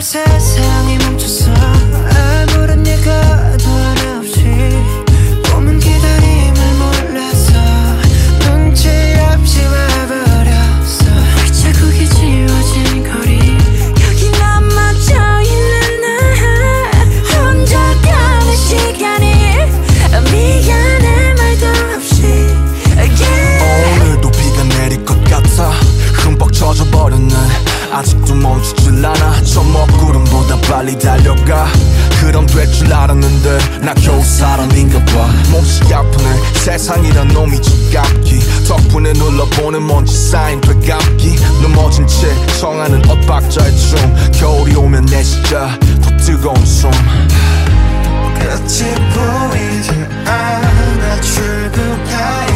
세상이 멈췄어. 아직도 멈추질 않아 저 먹구름보다 빨리 달려가. 그럼 될 줄 알았는데 나 겨우 사람인가 봐. 몸이 아프네. 세상이란 놈이 지갑기. 덕분에 눌러보는 먼지 쌓인 되감기. 넘어진 채 청하는 엇박자의 춤. 겨울이 오면 내 진짜 더 뜨거운 숨. 끝이 보이지 않아. 출근하여